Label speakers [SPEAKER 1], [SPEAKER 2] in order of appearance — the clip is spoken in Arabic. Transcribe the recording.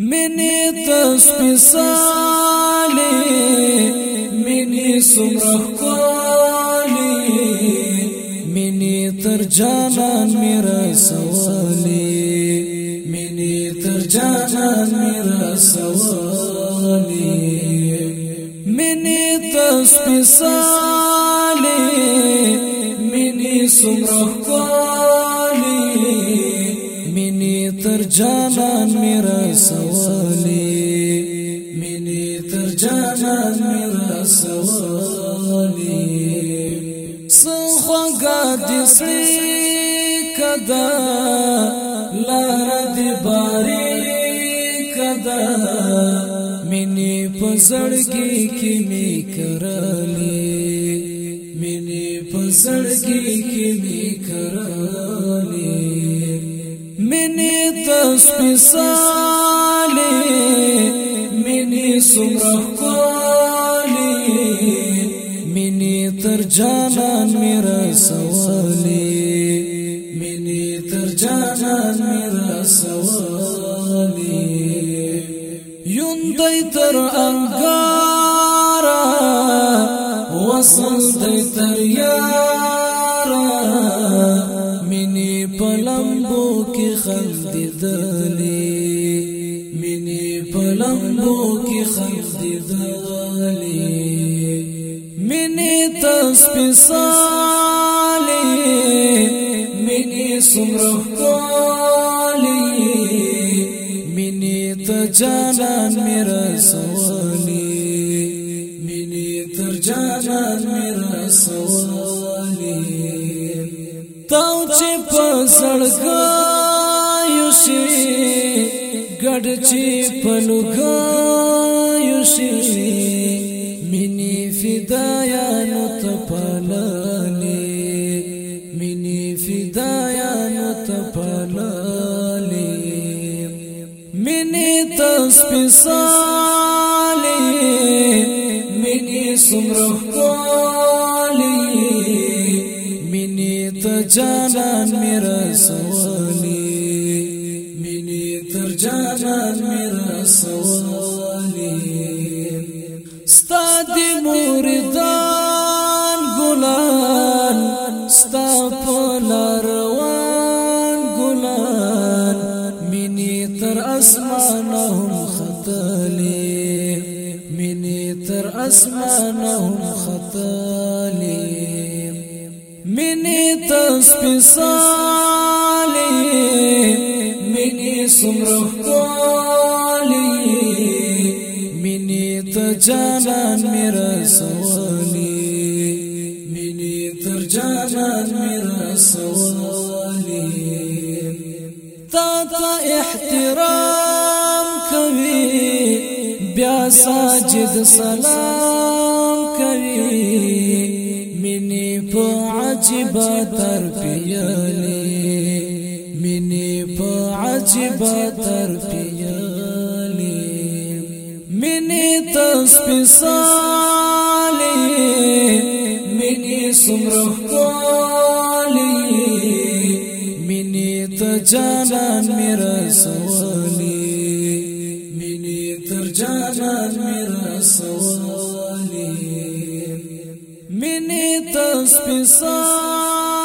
[SPEAKER 1] منی تسپسالی منی سمرخ کولی منی تر جانان میرا سوالی منی تر جانان میرا سوالی منی تسپسالی منی سمرخ کولی تر جانان میرا سوالی منی تر جانان میرا سوالی. سخوگا دستی کدا لار دی باری کدا منی پزړګي کې می کرلی منی پزړګي کې می کرلی منی تسپسالی منی سمرخ کولی منی تر جانان میرا سوالی یون دی تر انگارا وصل تر پلمبو کې خندېدلې مینې پلمبو کې خندېدلې مینې تسپسالې مینې سمره کولې مینې ته جانان میرا سوالې مینې تر جانان میرا سوالې سړګایو شي ګډ چې پلوګایو شي منی فدایا نو تپلالي منی فدایا نو تپلالي منی تسپسالي منی سمرو جانان میرا سوالی منی تر جانان میرا سوالی ستا دی موردان گلان ستا پلاروان گلان. منی تر اسمانهم خطالی. منی تر اسمانهم خطالی. منی تسپسالی منی سمرخ کولی منی تجانان میرا سوالی منی تر جانان میرا سوالی. تا تا احترام کوي بیا ساجد سلام کوي منی په عجب تر پیالی منی په عجب تر پیالی منی تسپسالی منی سمرخ کولی منی ته جانان میرا سوالی منی تر جانان میرا سوالی ویني تسپیسان